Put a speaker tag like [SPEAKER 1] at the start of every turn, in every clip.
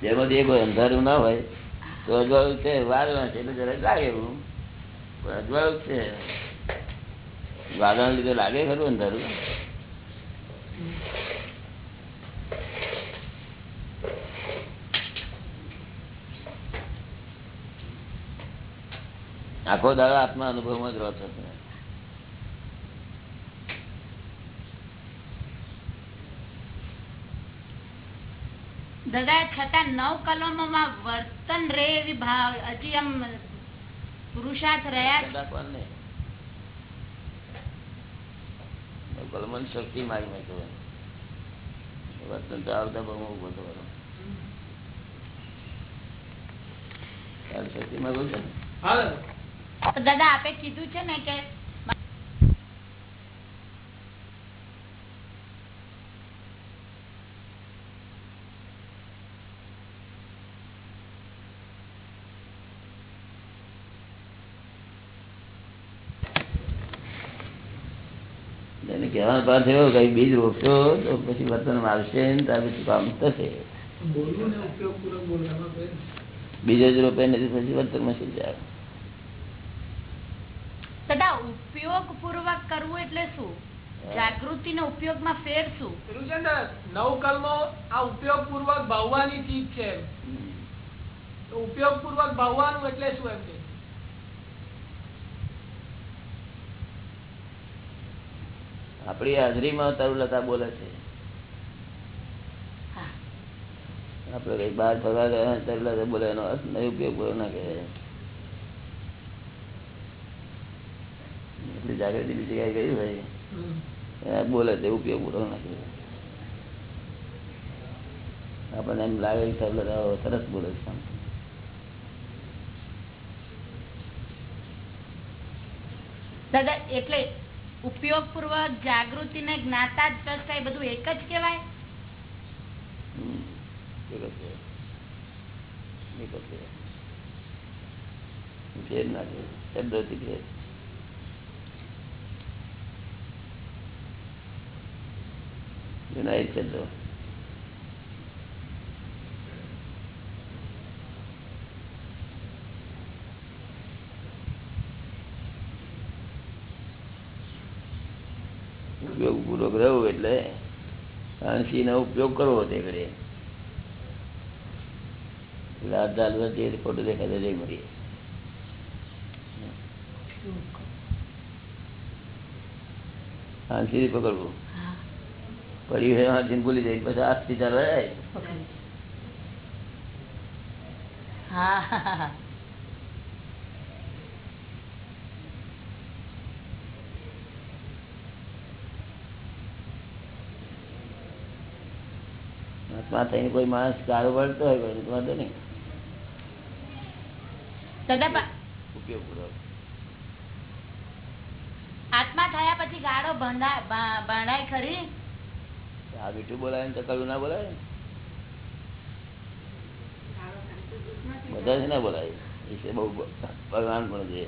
[SPEAKER 1] જેમાંથી એક અંધારું ના હોય, તો અજવાળું છે, વાદળ છે, એટલે જરા લાગે એવું. અજવાળું છે. વાદળ લીધે લાગે ખરું અંધારું. આખો દાડો આત્મા અનુભવમાં જ રહો છો
[SPEAKER 2] દાદા છતાં નવ કલમોમાં વર્તન રે એવી ભાવ હજી આમ પુરુષાર્થ રહ્યા છે.
[SPEAKER 1] કલમન શક્તિ મારી મેં. વર્તન તો આવતા બહુ
[SPEAKER 2] દાદા આપે કીધું છે ને કે
[SPEAKER 1] કહેવાનો એવો કઈ બીજ રોપશો તો પછી વર્તન આવશે ને ત્યાર પછી કામ થશે. બીજો જ રોપે નથી પછી વર્તનમાં શું જાય
[SPEAKER 2] ઉપયોગ પૂર્વક કરવું એટલે શું? જાગૃતિ ને ઉપયોગમાં ફેર શું?
[SPEAKER 3] પેલું છે ને આ ઉપયોગ પૂર્વક ભાવવાની ચીજ છે ઉપયોગ પૂર્વક ભાવવાનું એટલે શું એમ
[SPEAKER 1] આપણી હાજરીમાં તરુલતા બોલે છે. આપડે કઈ બહાર ફરવા ગયા તરુલતા બોલે એનો અર્થ નહીં ઉપયોગ પૂરો ના કહે એટલી જાગૃતિ બીજી કઈ
[SPEAKER 3] ગયું
[SPEAKER 1] ભાઈ બોલે તે ઉપયોગ પૂરો ના કહે આપણને એમ લાગે કે તરુલતા સરસ બોલે છે
[SPEAKER 2] દાદા એટલે ઉપયોગ પૂર્વક જાગૃતિ ને જ્ઞાતા જ એ બધું એક જ કેવાય
[SPEAKER 1] યુનાઇટ શબ્દો ઉપયોગ પૂર્વક રહેવું એટલે કાંસી નો ઉપયોગ કરવો તે ઘડે લાલ દાલ વચ્ચે ફોટો દેખાય જઈ મળીએ હાંસી પકડવું
[SPEAKER 2] હા.
[SPEAKER 1] પડી હોય ભૂલી જાય પછી
[SPEAKER 2] હા હા, હા.
[SPEAKER 1] આત્મા થઈને કોઈ માણસ કારો વળતો હોય કોઈ વાંધો નહીં.
[SPEAKER 2] આત્મા થયા પછી ગાળો ભંડા- ભાંડાય ખરી?
[SPEAKER 1] આ મીઠું બોલાય ને તો ના બોલાય? બધા જ ના બોલાય. એ બહુ ભગવાન પણ છે.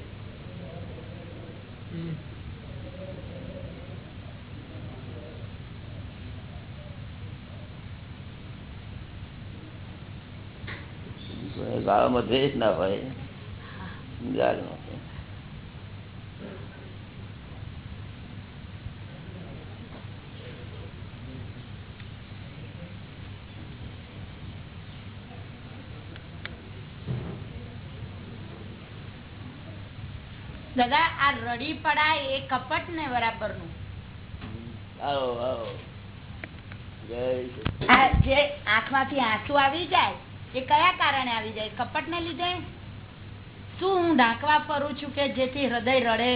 [SPEAKER 1] ગાળામાં દ્વેષ ના હોય
[SPEAKER 2] દાદા આ રડી પડાય એ કપટ ને બરાબરનું
[SPEAKER 1] આવો આવો. જય શ્રી
[SPEAKER 2] આ જે આંખમાંથી આંસુ આવી જાય એ કયા કારણે આવી જાય? કપટ ને લીધે? શું હું ઢાંકવા ફરું છું કે જેથી હૃદય રડે?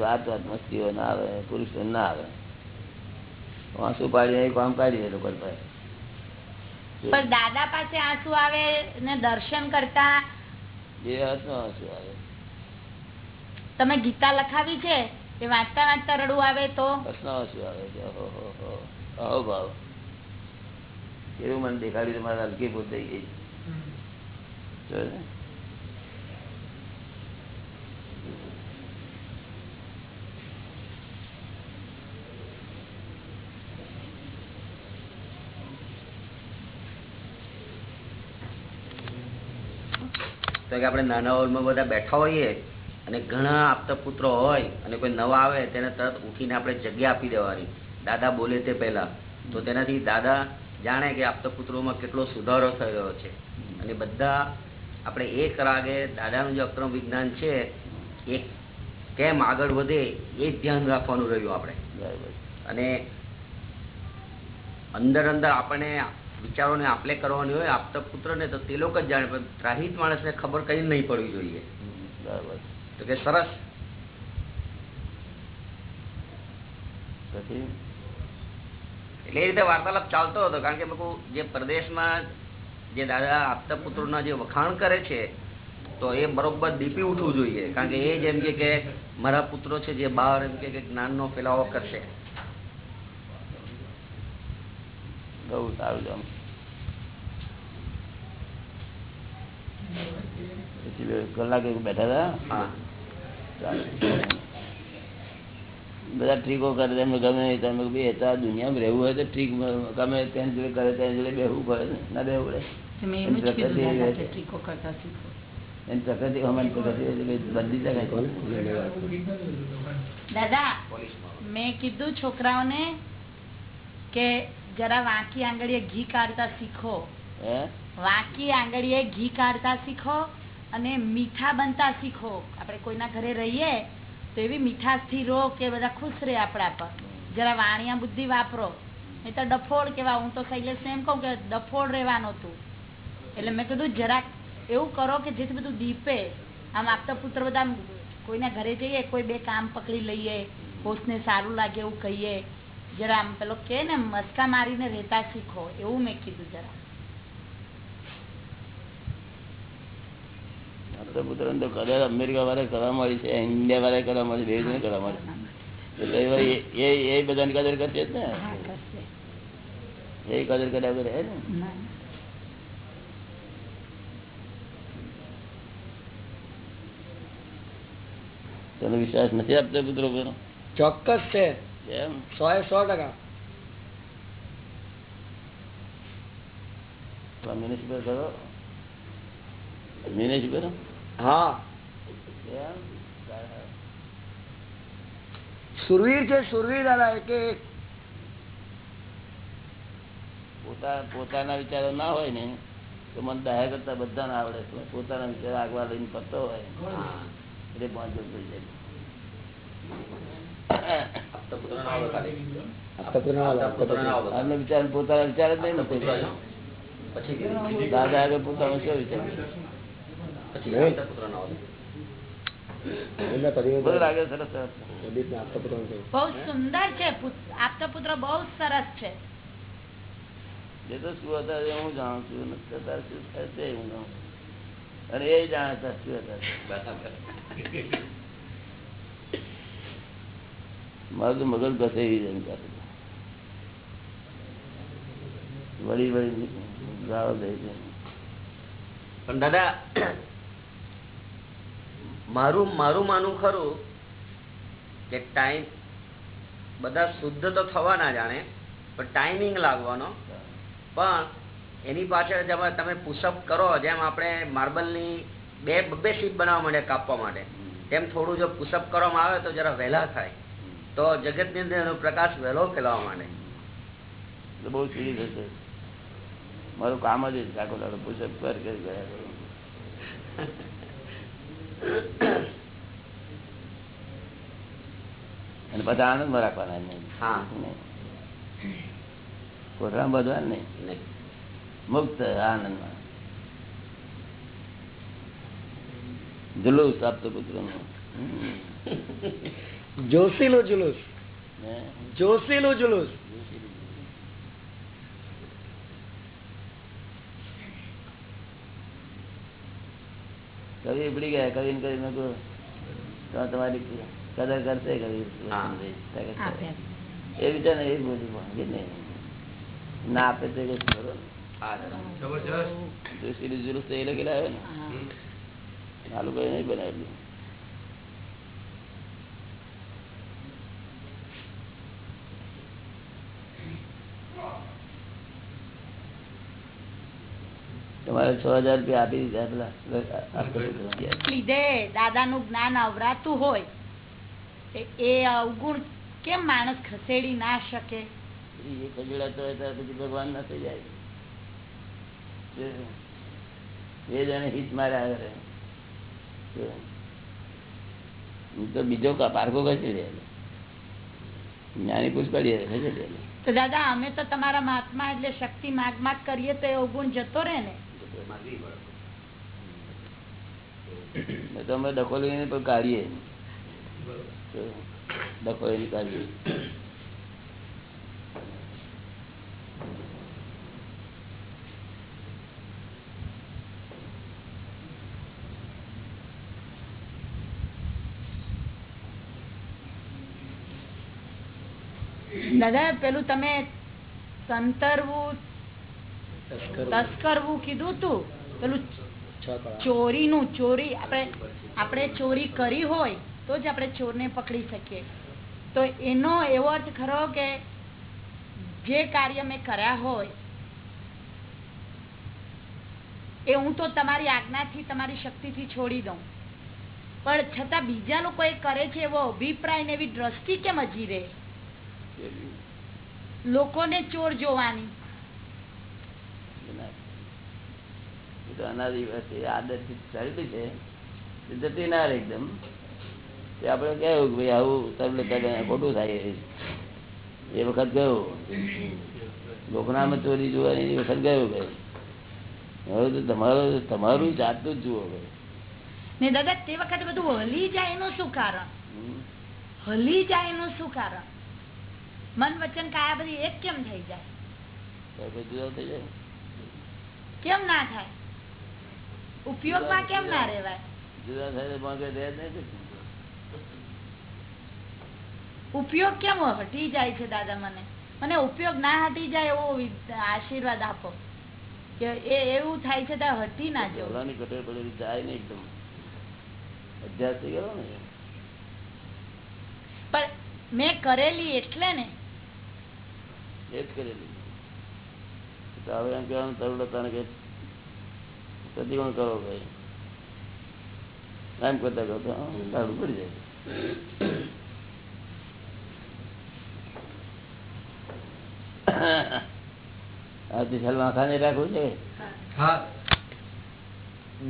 [SPEAKER 1] વાત વાતમાં સ્ત્રીઓ ના આવે પુરુષો ના આવે. આંસુ પાડીને કામ કાઢી દે લોકો
[SPEAKER 2] પણ દાદા પાસે આંસુ આવે ને દર્શન કરતા?
[SPEAKER 1] જે આંસુ આવે.
[SPEAKER 2] તમે ગીતા લખાવી છે? એ વાંચતા વાંચતા રડવું આવે તો?
[SPEAKER 1] આવે છે? અહો ભાવ. એવું મને દેખાડ્યું તમારે હલકી ભૂત થઈ ગઈ.
[SPEAKER 4] તો કે આપણે નાના હોલમાં બધા બેઠા હોઈએ અને ઘણા આપતા પુત્રો હોય અને કોઈ નવા આવે તેને તરત ઉઠીને આપણે જગ્યા આપી દેવાની. દાદા બોલે તે પહેલા. તો તેનાથી દાદા જાણે કે આપતા પુત્રોમાં કેટલો સુધારો થઈ રહ્યો છે. અને બધા આપણે એક રાગે દાદાનું જે અક્રમ વિજ્ઞાન છે એ કેમ આગળ વધે એ જ ધ્યાન રાખવાનું રહ્યું આપણે.
[SPEAKER 1] બરાબર.
[SPEAKER 4] અને અંદર અંદર આપણે વિચારોને આપલે કરવાની હોય આપતા પુત્રને તો તે લોકો જ જાણે પણ ત્રાહિત માણસને ખબર કઈ નહીં પડવી જોઈએ.
[SPEAKER 1] બરાબર.
[SPEAKER 4] તો કે સરસ
[SPEAKER 1] પછી
[SPEAKER 4] એટલે એ રીતે વાર્તાલાપ ચાલતો હતો કારણ કે લોકો જે પ્રદેશમાં જે દાદા આપતા પુત્રોના જે વખાણ કરે છે તો એ બરોબર દીપી ઉઠવું જોઈએ કારણ કે એ જેમ કે કે મારા પુત્રો છે જે બહાર એમ કે જ્ઞાન જ્ઞાનનો ફેલાવો કરશે
[SPEAKER 1] બહુ સારું. પછી કલાક બેઠા હતા
[SPEAKER 4] હા.
[SPEAKER 1] બધા ટ્રીકો કરે તમે ગમે તમે બે તો આ દુનિયામાં રહેવું હોય તો ટ્રીક ગમે ત્યાં જોડે કરે ત્યાં જોડે બેહવું પડે ના બેહવું પડે. પ્રકૃતિ
[SPEAKER 2] દાદા
[SPEAKER 1] હમણાં પ્રકૃતિ બદલી શકાય.
[SPEAKER 2] મેં કીધું છોકરાઓને કે જરા વાંકી આંગળીએ ઘી કાઢતા શીખો.
[SPEAKER 1] હે?
[SPEAKER 2] વાંકી આંગળીએ ઘી કાઢતા શીખો. અને મીઠા બનતા શીખો. આપણે કોઈના ઘરે રહીએ તો એવી મીઠાશથી રો કે બધા ખુશ રહે આપણા પર. જરા વાણિયા બુદ્ધિ વાપરો. નહીં તો ડફોડ કેવા, હું તો શૈલેષને એમ કહું કે ડફોડ રહેવાનું તું. એટલે મેં કીધું જરાક એવું કરો કે જેથી બધું દીપે. આમ આપતા પુત્ર બધા કોઈના ઘરે જઈએ, કોઈ બે કામ પકડી લઈએ, હોશને સારું લાગે એવું કહીએ. જરા આમ પેલો કે ને, મસ્કા મારીને રહેતા શીખો. એવું મેં કીધું જરા
[SPEAKER 1] તો અમેરિકા વાળા કરવા મળી છે ઇન્ડિયા વાળા કરવા મળી બે જણ કરવા મળી એટલે એ- એ એ બધાની કદર કરશે જ ને? એ કદર કર્યા કરે ને? તને વિશ્વાસ નથી આપતો પુત્રો
[SPEAKER 3] ચોક્કસ છે.
[SPEAKER 1] એમ?
[SPEAKER 3] સો એ સો ટકા.
[SPEAKER 1] મ્યુનિસિપલ કરો. મ્યુનિસિપલ
[SPEAKER 3] હા. સુરવીર છે સુરવીર દાદા એક એક.
[SPEAKER 1] પોતાના વિચારો ના હોય ને તો મને દયા કરતા બધાને આવડે છે. પોતાના વિચારો આગવા લઈને ફરતો હોય. એટલે પાંચ થઈ જાય. પોતાના વિચાર જ નહીં ને
[SPEAKER 4] કીધું.
[SPEAKER 1] દાદા પોતાનો શું વિચાર? મારું તો મગજ ઘસેવી જાય એમ કરે. વળી વળી ગાળો દે છે
[SPEAKER 4] પણ દાદા મારું મારું માનવું ખરું કે ટાઈમ બધા શુદ્ધ તો થવા ના જાણે, પણ ટાઈમિંગ લાગવાનો. પણ એની પાછળ તમે પુશઅપ કરો, જેમ આપણે માર્બલની બે બે સીટ બનાવવા માટે કાપવા માટે. તેમ થોડું જો પુશઅપ કરવામાં આવે તો જરા વહેલા થાય. તો જગતની અંદર એનો પ્રકાશ વહેલો ફેલાવવા
[SPEAKER 1] માટે બહુ સીરી થશે મારું કામ જ આખો દાડો પુષઅપ કર, કરી ગયા. અને પછી આનંદમાં રાખવાના નહીં.
[SPEAKER 4] હા.
[SPEAKER 1] કોઠામાં બધવાનું નહીં.
[SPEAKER 4] નહીં.
[SPEAKER 1] મુક્ત આનંદમાં જુલુસ આપતો પુત્ર
[SPEAKER 3] જોશીલો જુલુસ. જોશીલો જુલુસ.
[SPEAKER 1] કવિ ઉપડી ગયા કવિ કવિ તો તમારી કદર કરશે કવિ. એ વિચાર ને એ બધું માંગે નહીં? ના આપે તો કશું કરો ને.
[SPEAKER 4] હા દાદા.
[SPEAKER 1] જોશી જુલુસ તો એ લખેલા આવે ને? ચાલુ કઈ નહીં બનાવેલું તમારે છ હજાર રૂપિયા આપી દીધા પેલા.
[SPEAKER 2] લીધે દાદા નું જ્ઞાન અવરાતું હોય એ- અવગુણ કેમ માણસ ખસેડી ના શકે?
[SPEAKER 1] એ ખસેડાતો હોય ત્યારે પછી ભગવાન ના થઈ જાય. એ જણે હિત માર્યા કરે. હું તો બીજો પારકો ખસેડી દે જ્ઞાની પુષ્કળી ખસેડી ખસી
[SPEAKER 2] તો દાદા અમે તો તમારા મહાત્મા એટલે શક્તિ માગ માગ કરીએ તો એ અવગુણ જતો રહે ને?
[SPEAKER 1] મેં તો અમે ડકોલીને પણ કાઢીએ. ડકોલી કાઢીએ.
[SPEAKER 2] દાદા પેલું તમે સંતરવું તસ્કરવું કીધું તું. પેલું ચોરીનું ચોરી આપણે આપણે ચોરી કરી હોય તો જ આપણે ચોરને પકડી શકીએ. તો એનો એવો અર્થ ખરો કે જે કાર્ય મેં કર્યા હોય એ હું તો તમારી આજ્ઞાથી તમારી શક્તિથી છોડી દઉં. પણ છતાં બીજા લોકો એ કરે છે એવો અભિપ્રાય ને એવી દ્રષ્ટિ કેમ હજી રહે લોકોને ચોર જોવાની.
[SPEAKER 1] એ તો અનાદિવાસી આદત ચાલતી છે. એ જતી ના રહે એકદમ. તે આપણે કહેવું કે ભાઈ આવું તરલે ખોટું થાય એ. વખત ગયું. લોકનામાં ચોરી જોવાની એ વખત ગયું ભાઈ. હવે તો તમારું તમારું જાતનું જ જુઓ ભાઈ.
[SPEAKER 2] ને દાદા તે વખતે બધું હલી જાય એનું શું કારણ? હલી જાય એનું શું કારણ? મન વચન કાયા બધી એક કેમ થઈ જાય?
[SPEAKER 1] તો જુદા થઈ જાય.
[SPEAKER 2] કેમ ના થાય? ઉપયોગમાં કેમ ના રહેવાય?
[SPEAKER 1] જુદા થાય.
[SPEAKER 2] ઉપયોગ કેમ હટી જાય છે દાદા મને. મને ઉપયોગ ના હટી જાય એવો આશીર્વાદ આપો. કે એ એવું થાય છે ત્યાં હટી ના જવું.
[SPEAKER 1] કટેર પડેલી જાય ને એકદમ. અભ્યાસ થઈ ગયો ને.
[SPEAKER 2] પણ મેં કરેલી એટલે ને.
[SPEAKER 1] એ જ કરેલી. તો હવે એમ કહેવાનું તરુણતાને કે પ્રતિકોણ કરો ભાઈ. એમ કરતા કરતા સારું પડી જાય. આ વિશાલ માથાને રાખવું છે.
[SPEAKER 3] હા.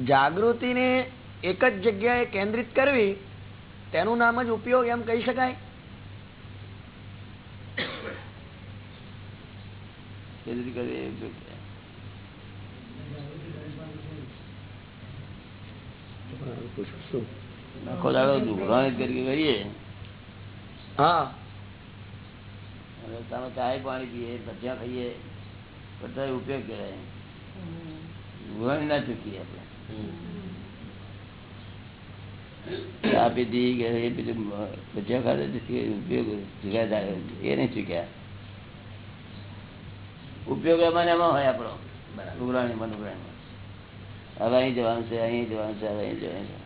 [SPEAKER 5] જાગૃતિને એક જ જગ્યાએ કેન્દ્રિત કરવી, તેનું નામ જ ઉપયોગ એમ કહી શકાય.
[SPEAKER 1] રીતે કરવી એ. આખો દાડો દુખરાણી કરી કરીએ
[SPEAKER 5] હા.
[SPEAKER 1] તમે ચાય પાણી પીએ ભજીયા ખાઈએ બધા ઉપયોગ કરાય. ના ચૂકીએ આપણે. ચા પીધી બીજું ભજીયા ખાધા ઉપયોગ ચૂક્યા એ નહીં ચૂક્યા. ઉપયોગ એમાં એમાં હોય આપણો. ઉઘરાણીમાં ઉઘરાણીમાં હવે અહીં જવાનું છે, અહીં જવાનું છે, હવે અહીં જવાનું છે.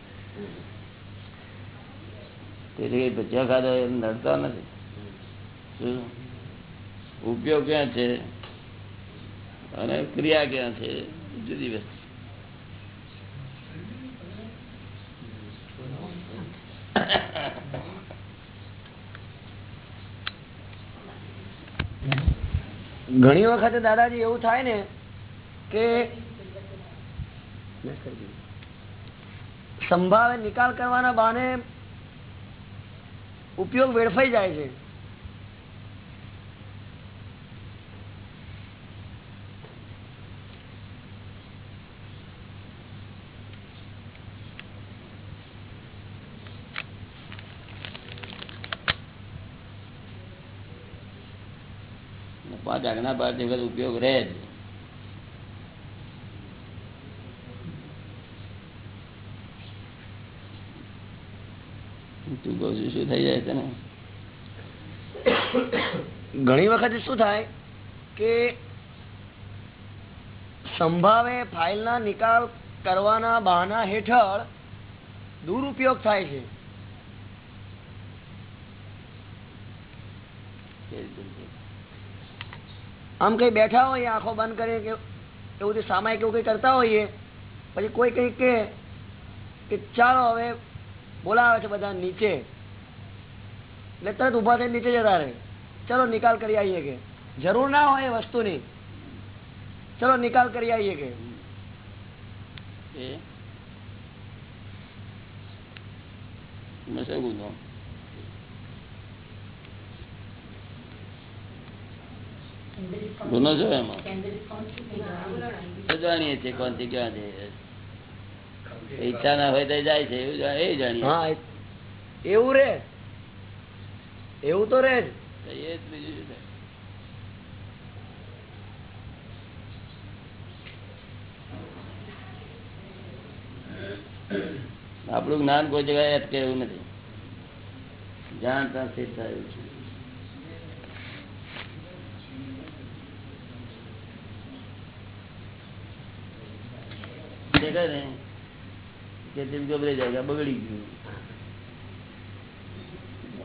[SPEAKER 1] તેથી ભજીયા ખાધો એમ નડતા નથી. શું? ઉપયોગ ક્યાં છે? અને ક્રિયા ક્યાં છે? જુદી વસ્તુ.
[SPEAKER 5] ઘણી વખતે દાદાજી એવું થાય ને કે સંભાવે નિકાલ કરવાના બહાને ઉપયોગ વેડફાઈ જાય છે.
[SPEAKER 1] પાંચ આજ્ઞા પાર વખત ઉપયોગ રહે જ. તું કહું છું શું થઈ જાય તને?
[SPEAKER 5] ઘણી વખત શું થાય કે સંભાવે ફાઇલના નિકાલ કરવાના બહાના હેઠળ દુરુપયોગ થાય છે.
[SPEAKER 1] કેવી રીતે?
[SPEAKER 5] આમ કઈ બેઠા હોય, આંખો બંધ કરીને કે એવું જે સામાયિક એવું કંઈ કરતા હોઈએ, પછી કોઈ કંઈ કે ચાલો હવે બોલાવે છે બધા નીચે. એટલે તરત ઊભા થઈને નીચે જતા રહે. ચલો નિકાલ કરી આવીએ કે. જરૂર ના હોય એ વસ્તુની. ચલો નિકાલ કરી આવીએ કે.
[SPEAKER 1] મેં શું ગુનો ગુનો છે એમાં? જાણીએ છીએ કોણથી ક્યાં છે. ઈચ્છા ના હોય તો જાય છે એવું એ જાણીએ
[SPEAKER 5] હા એવું રે. એવું તો રે
[SPEAKER 1] એ જ બીજું આપણું જ્ઞાન કોઈ જગ્યાએ અટકે એવું નથી. જાણતા સિદ્ધ થયું છે. દેખાય ને કે તેમ ગભરાઈ જાય બગડી ગયું.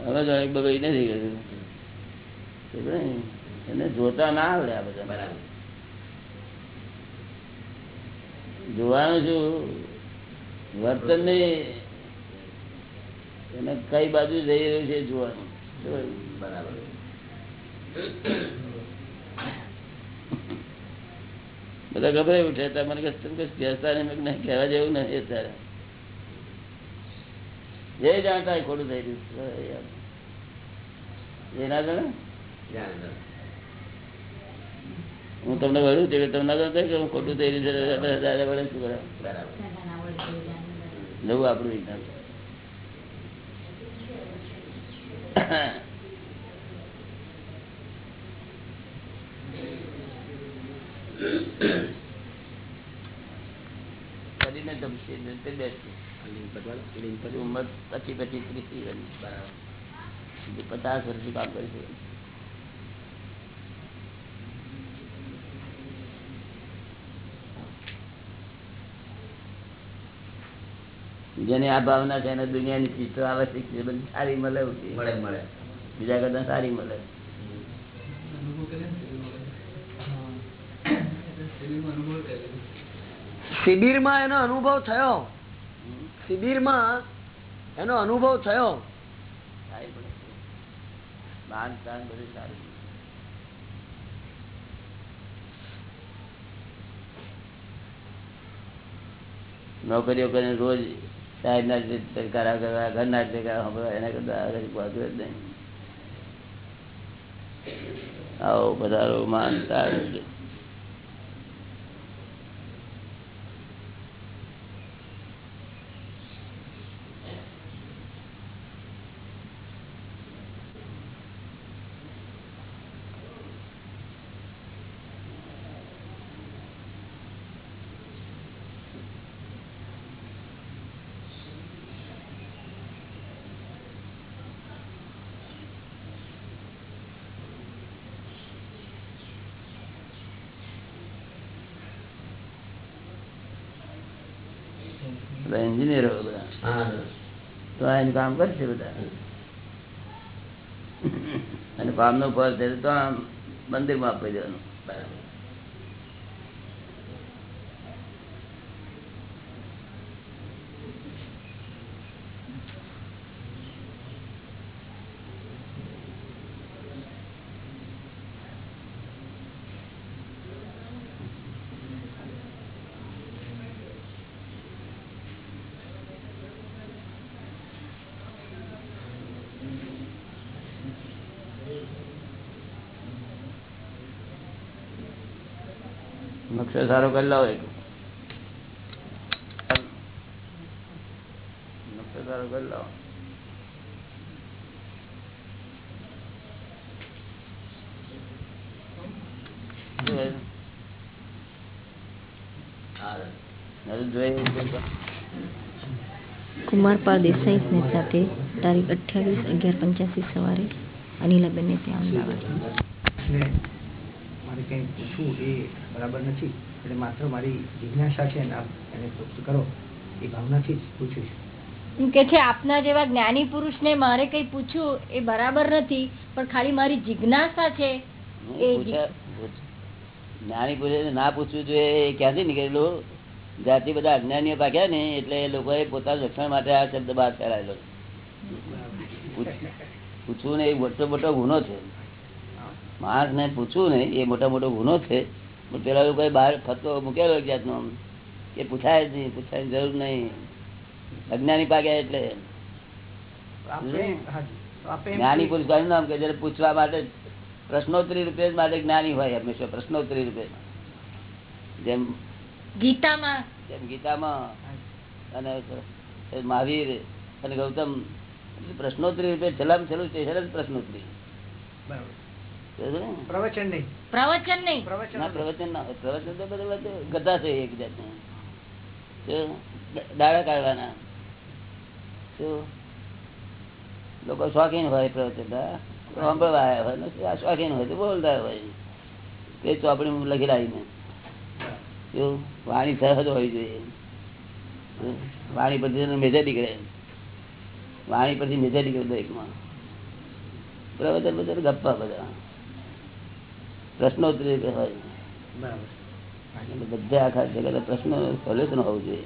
[SPEAKER 1] હવે જાણે બગડી નથી ગયું. એને જોતા ના આવડે આ બધા. જોવાનું છું વર્તન ને એને કઈ બાજુ જઈ રહ્યું છે જોવાનું. બરાબર. બધા ગભરાઈ ઉઠે મને કહેતા નહીં? કહેવા જેવું નથી અત્યારે. જે જાણતા ખોટું થઈ રહ્યું હું તમને વળ્યું છે જાણતા કે હું ખોટું થઈ રહ્યું છે દાદા વડે શું કરે નવું આપણું વિજ્ઞાન કરીને તે બેસશે ઉંમર ત્રીસ પચાસ વર્ષથી કામ કરીશું. જેની આ ભાવના છે એને દુનિયાની ચીજો આવશ્યક છે બધી સારી મળે
[SPEAKER 4] મળે મળે.
[SPEAKER 1] બીજા કરતા સારી મળે.
[SPEAKER 5] શિબિરમાં એનો અનુભવ થયો. શિબિરમાં એનો અનુભવ થયો.
[SPEAKER 1] બાંધ સારું નોકરીઓ કરીને રોજ સાહેબ ના કરા કરવા ઘરના જ કરા સાંભળવા એના કરતા આગળ પહોંચવું જ નહીં. આવો પધારો માન તાન બધા એન્જિનિયરો બધા
[SPEAKER 4] હા
[SPEAKER 1] તો કામ કરશે બધા. અને કામનું ફળ છે તો આમ મંદિરમાં આપી દેવાનું.
[SPEAKER 4] બરાબર
[SPEAKER 1] નકશો સારો કરી લાવો એક નકશો સારો કરી લાવો શું હોય?
[SPEAKER 4] હા
[SPEAKER 1] હજુ જોઈએ છે તો.
[SPEAKER 6] કુમારપાળ દેસાઈ સાથે તારીખ અઠ્યાવીસ અગિયાર પંચ્યાસી સવારે અનિલાબેનને ત્યાં અમદાવાદ
[SPEAKER 7] ને મારે કંઈ પૂછવું એ બરાબર નથી. એટલે માત્ર મારી જિજ્ઞાસા છે એને તૃપ્ત કરો. એ ભાવનાથી જ પૂછું છું.
[SPEAKER 2] કે છે આપના જેવા જ્ઞાની પુરુષને મારે કઈ પૂછવું એ બરાબર નથી પણ ખાલી મારી જિજ્ઞાસા છે. એ
[SPEAKER 1] જ્ઞાની પુરુષ ના પૂછવું જોઈએ એ ક્યાંથી નીકળેલું? જ્યાંથી બધા અજ્ઞાનીઓ પાક્યા ને એટલે એ લોકોએ પોતાના રક્ષણ માટે આ શબ્દ બહાર ફેલાયેલો. પૂછવું ને એ મોટો મોટો ગુનો છે. માણસ ને પૂછવું ને એ મોટો મોટો ગુનો છે. પણ પેલા લોકોએ બહાર ફતો મૂકેલો એક જાતનો. એ પૂછાય જ નહીં પૂછાય જરૂર નહીં. અજ્ઞાની પાક્યા એટલે. જ્ઞાની પુરુષ કોનું નામ કે જયારે પૂછવા માટે પ્રશ્નોત્તરી રૂપે માટે જ્ઞાની હોય હંમેશા પ્રશ્નોત્તરી રૂપે. જેમ
[SPEAKER 2] ગીતામાં.
[SPEAKER 1] જેમ ગીતામાં અને મહાવીર અને ગૌતમ પ્રશ્નોત્તરી રૂપે છેલ્લામાં છેલ્લું સ્ટેશન જ પ્રશ્નોત્તરી.
[SPEAKER 7] બરાબર. પ્રવચન નહીં.
[SPEAKER 2] પ્રવચન નહીં.
[SPEAKER 7] પ્રવચન
[SPEAKER 1] પ્રવચન ના પ્રવચન તો બધા ગધા છે એક જાતનું. દાડા કાઢવાના. શું લોકો શોખીન હોય પ્રવચન સાંભળવા આવ્યા હોય ને શોખીન હોય તો બોલતા હોય. તે ચોપડી લખી લાવીને. શું વાણી સરહદ હોવી જોઈએ. વાણી પરથી મેજર નીકળે. વાણી પરથી મેજર નીકળે દરેકમાં. પ્રવચન બધા ગપ્પા બધા. પ્રશ્નોત્તરી હોય બધા આખા જગત પ્રશ્નો સોલ્યુશન હોવું જોઈએ.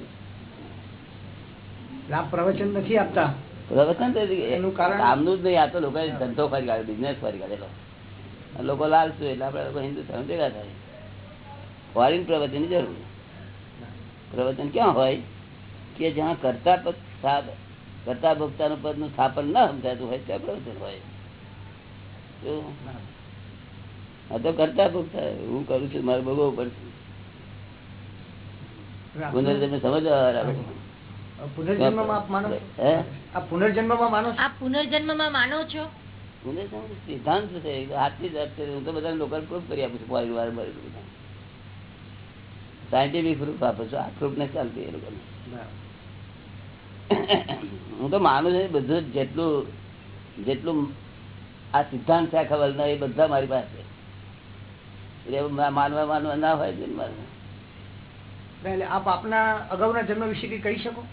[SPEAKER 7] પ્રવચન નથી આપતા?
[SPEAKER 1] પ્રવચન
[SPEAKER 7] એનું કારણ?
[SPEAKER 1] કામનું જ નહીં આ તો લોકો ધંધો કરી કાઢે બિઝનેસ કરી કાઢેલો લોકો લાલચુ એટલે આપણે લોકો હિન્દુસ્તાન ભેગા થાય. ફોરેન પ્રવચનની જરૂર. પ્રવચન ક્યાં હોય? કે જ્યાં કરતા પદ કરતા ભોગતાનું પદનું સ્થાપન ન સમજાતું હોય ત્યાં પ્રવચન હોય? આ તો કરતા ભોગતા હું કરું છું મારે ભોગવવું પડશે. પુનર્જન્મ સમજવા
[SPEAKER 7] પુનર્જન્મમાં માનો છો?
[SPEAKER 1] હે?
[SPEAKER 7] આ પુનર્જન્મમાં માનો છો?
[SPEAKER 2] આપ પુનર્જન્મમાં માનો છો?
[SPEAKER 1] પુનર્જન્મ સિદ્ધાંત છે હાથની જ છે. હું તો બધા લોકો પ્રૂફ કરી આપું છું પોઈન્ટ વાર સાયન્ટિફિક પ્રૂફ આપું છું. આ પ્રૂફ ને ચાલતી એ લોકોને. હું તો માનું છું બધું જ જેટલું જેટલું આ સિદ્ધાંત છે ખબર ના એ બધા મારી પાસે માનવા માનવા ના હોય
[SPEAKER 7] એટલે આપ આપના અગાઉના જન્મ વિશે કઈ કહી શકો?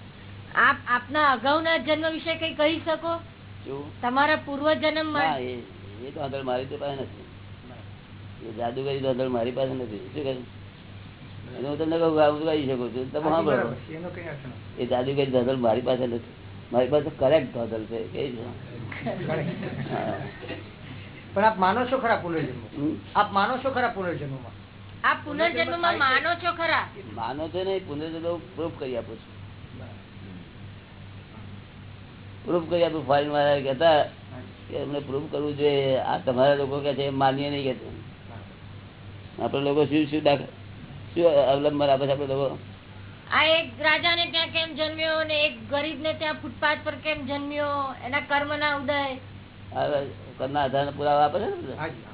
[SPEAKER 2] આપ આપના અગાઉના જન્મ વિશે કઈ કહી શકો? તમારા પૂર્વ જન્મ
[SPEAKER 1] એ એ તો આંધળ મારી તો પાસે નથી. એ જાદુગરી તો મારી પાસે નથી. શું એને હું તમને કહું કહી શકું છું. તમે હા
[SPEAKER 7] બરાબર.
[SPEAKER 1] એ જાદુગરી ધોધલ મારી પાસે નથી. મારી પાસે કરેક્ટ ધોધલ છે. કે છે. હા.
[SPEAKER 7] પણ આપ માનો છો ખરા પુનર્જન્મ? આપ માનો છો ખરા પુનર્જન્મમાં?
[SPEAKER 2] આપ પુનર્જન્મમાં માનો છો ખરા?
[SPEAKER 1] માનો છે ને પુનર્જન્મ પ્રૂફ કરી આપું છું. પ્રૂફ કરી આપું ફોરેન વાળા કહેતા કે અમને પ્રૂફ કરવું જોઈએ. આ તમારા લોકો કે છે માન્ય નહીં કે આપણે લોકો શું શું દાખલ શું અવલંબન આપે છે આપણે લોકો?
[SPEAKER 2] આ એક રાજા ને ત્યાં કેમ જન્મ્યો ને એક ગરીબ ને ત્યાં ફૂટપાથ પર કેમ જન્મ્યો? એના કર્મ ના ઉદય.
[SPEAKER 1] આ કરના આધાર પુરાવા આપે ને બધા.
[SPEAKER 7] હાજી હા.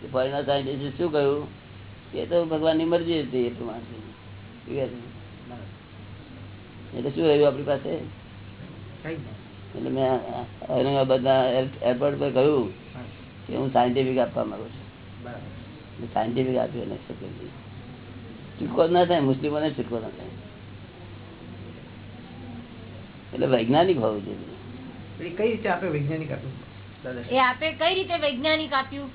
[SPEAKER 1] કે ફોરેનર સાયન્ટિસ્ટ શું કહ્યું? એ તો ભગવાનની મરજી હતી એ પ્રમાણે? એટલે શું રહ્યું આપણી પાસે? એટલે મેં એર- એરપોર્ટ પર કહ્યું કે હું સાયન્ટિફિક આપવા માંગુ છું. સાયન્ટિફિક આપ્યું એને સક્યુરિટી છૂટકો ના થાય મુસ્લિમોને છૂટકો ના થાય. એટલે વૈજ્ઞાનિક હોવું જોઈએ.
[SPEAKER 7] કઈ રીતે આપણે વૈજ્ઞાનિક આપ્યું?
[SPEAKER 2] એ આપે કઈ રીતે વૈજ્ઞાનિક આપ્યું?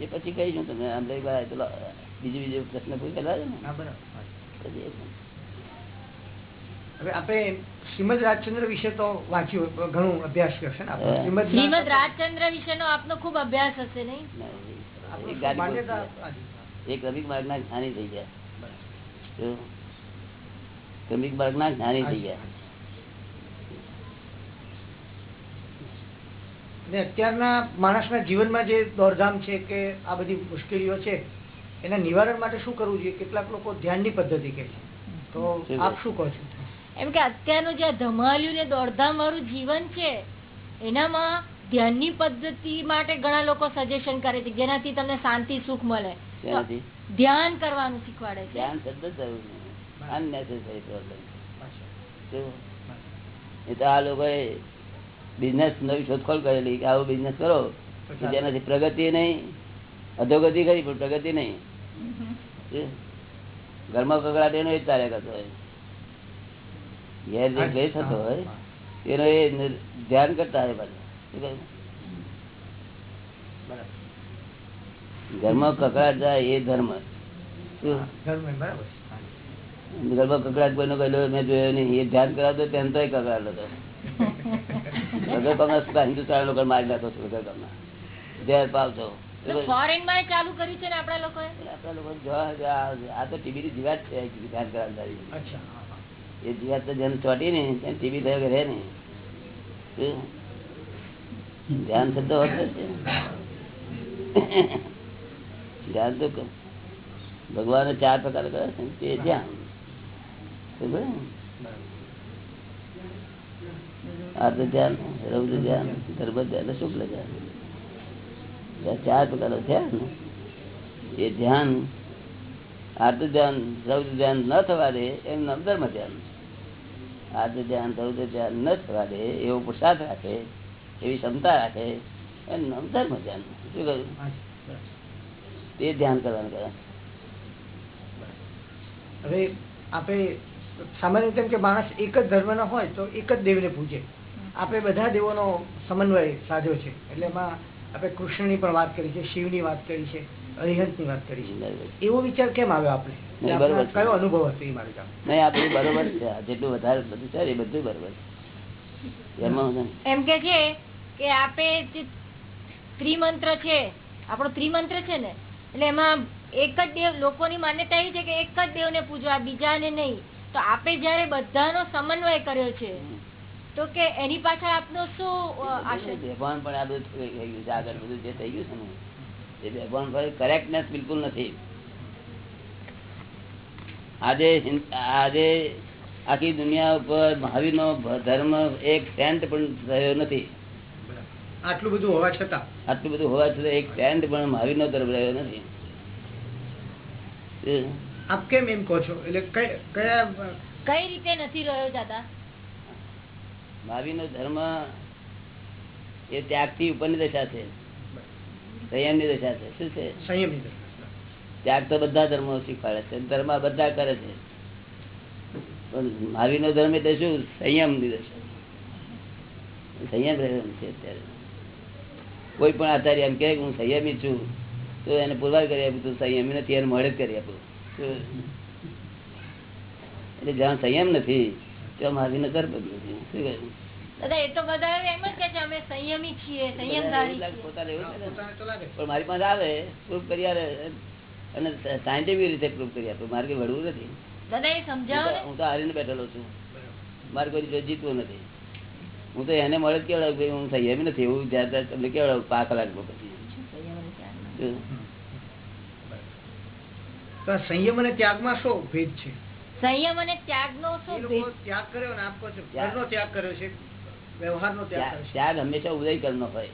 [SPEAKER 1] એ પછી કહીશું તમે આમ લઈ ગયા પેલા બીજું બીજો પ્રશ્ન પૂછેલા છે ને.
[SPEAKER 7] હવે આપણે શ્રીમદ રાજચંદ્ર વિશે તો વાંચ્યું ઘણું અભ્યાસ કરશે ને શ્રીમદ
[SPEAKER 2] રાજચંદ્ર રાજચંદ્ર વિશેનો આપનો ખૂબ અભ્યાસ હશે નહીં?
[SPEAKER 1] એક ગાડી
[SPEAKER 7] માર્ગ
[SPEAKER 1] ના ક્રમિક જ્ઞાની થઈ ગયા. શું? માર્ગ ના જ્ઞાની થઈ ગયા.
[SPEAKER 7] અને અત્યારના માણસના જીવનમાં જે દોડધામ છે કે આ બધી મુશ્કેલીઓ છે એના નિવારણ માટે શું કરવું જોઈએ? કેટલાક લોકો ધ્યાનની પદ્ધતિ કહે છે. તો આપ શું કહો છો?
[SPEAKER 2] એમ કે અત્યારનું જે ધમાલ્યું ને દોડધામ વાળું જીવન છે એનામાં ધ્યાનની પદ્ધતિ માટે ઘણા લોકો સજેશન કરે છે જેનાથી તમને શાંતિ સુખ મળે. ધ્યાન કરવાનું શીખવાડે છે.
[SPEAKER 1] ધ્યાન શબ્દ જ જરૂર નહીં અનનેસેસરી પ્રોબ્લેમ એ તો આ લોકોએ બિઝનેસ નવી શોધખોળ કરેલી કે આવો બિઝનેસ કરો જેનાથી પ્રગતિ નહીં અધોગતિ કરી પણ પ્રગતિ નહીં? ઘરમાં કકડાટ એનો એ જ કરતો હોય. ઘેર જે ક્લેશ થતો હોય એનો એ ધ્યાન કરતા હોય પાછું? ઘરમાં કકડાટ જાય એ ધર્મ. ઘરમાં કકડાટ કોઈનો કહેલો મેં જોયો નહીં એ ધ્યાન કરાવતો તેમ તો કકડાટ હતો. વગર કાંઈ હિન્દુસ્તાન લોકો મારી નાખો છો વગર તમને ઝેર પાવશો
[SPEAKER 2] ચાલુ કર્યું છે ને આપડા લોકોએ?
[SPEAKER 1] આપણા લોકો આ આ તો ટીબી ની જીવાત છે ધ્યાન. એ જીવાત તો જેમ ચોટી ને તેમ ટીબી થયો કે રહે ને? ધ્યાન છે ધ્યાન તો ભગવાને ચાર પ્રકાર કરે છે તે ધ્યાન આર્ત ધ્યાન, રૌદ્ર ધ્યાન, ગર્ભ ધ્યાન, શુક્લ ધ્યાન. ચાર પ્રકારો ધ્યાન એ ધ્યાન, આર્ધ ધ્યાન, રૌદ્ર ધ્યાન ન થવા દે એમ ધર્મ ધ્યાન આર્ધ ધ્યાન, રૌદ્ર ધ્યાન ન થવા દે એવો પ્રસાદ રાખે, એવી ક્ષમતા રાખે એમ નામ ધર્મ ધ્યાન શું કહ્યું?
[SPEAKER 7] હા
[SPEAKER 1] તે ધ્યાન કરવાનું કરે
[SPEAKER 7] હવે આપણે સામાન્ય રીતે કે માણસ એક જ ધર્મનો હોય તો એક જ દેવને પૂજે. આપણે બધા દેવોનો સમન્વય સાધ્યો છે. એટલે એમાં આપણે કૃષ્ણની પણ વાત કરી છે શિવની વાત કરી છે અરિહંતની વાત કરી છે. એવો વિચાર કેમ આવ્યો આપણે. કયો અનુભવ હતો એ મારે.
[SPEAKER 1] નહીં આપણે બરોબર છે. જેટલું વધારે બધું છે એ બધું બરોબર છે. એમ
[SPEAKER 8] કે છે કે આપે જે ત્રિમંત્ર છે આપણો ત્રિમંત્ર છે ને એટલે એમાં એક જ દેવ લોકોની માન્યતા એ છે કે એક જ દેવને પૂજવા બીજાને નહીં. તો આપે જયારે બધાનો સમન્વય કર્યો છે તો કે એની પાછળ આપનો શું આશય છે?
[SPEAKER 1] બેભાન પણ આ બધું થઈ ગયું છે આગળ બધું જે થઈ ગયું છે ને એ બેભાન ભાઈ કરેક્ટનેસ બિલકુલ નથી. આજે આજે આખી દુનિયા ઉપર મહાવીર નો ધર્મ એક સેન્ટ પણ થયો નથી.
[SPEAKER 7] આટલું બધું હોવા છતાં.
[SPEAKER 1] આટલું બધું હોવા છતાં એક સેન્ટ પણ મહાવીર નો ધર્મ રહ્યો નથી.
[SPEAKER 7] આપ કેમ એમ કહો છો? એટલે કઈ- કયા
[SPEAKER 8] કઈ રીતે નથી રહ્યો દાદા?
[SPEAKER 1] નો ધર્મ એ ત્યાગથી ઉપરની દશા છે. સંયમની દશા છે. શું છે?
[SPEAKER 7] સંયમની દશા.
[SPEAKER 1] ત્યાગ તો બધા ધર્મો શીખવાડે છે. ધર્મ બધા કરે છે. પણ ભાવિ નો ધર્મ એટલે શું? સંયમની દશા સંયમ રહેવાનું છે અત્યારે. કોઈ પણ આચાર્ય એમ કે હું સંયમી છું તો એને પુરવાર કરી આપું તું સંયમી નથી એને મળે જ કરી આપું. શું? એટલે જ્યાં સંયમ નથી મહાવીર નો ધર્મ છે? શું કહ્યું? મારી પાસે આવે પ્રૂફ કરી અને સાયન્ટિફિક રીતે પ્રૂફ કરી આપે. મારે કઈ વળવું નથી. હું તો-
[SPEAKER 8] ને.
[SPEAKER 1] હું તો હારીને બેઠેલો છું. મારે કોઈ જીતવું નથી. હું તો એને મળે કેવડાવું ભાઈ હું સંયમી નથી એવું જ્યાં ત્યાં તમને કેવડાવું? પાંચ લાગતો પછી
[SPEAKER 7] સંયમ અને ત્યાગમાં શું ભેદ છે?
[SPEAKER 8] સંયમ અને ત્યાગ નો શું
[SPEAKER 7] ત્યાગ કર્યો ને આપકો છે. ઘરનો ત્યાગ કર્યો છે વ્યવહાર નો
[SPEAKER 1] ત્યાગ ત્યાગ હંમેશા ઉદય હોય.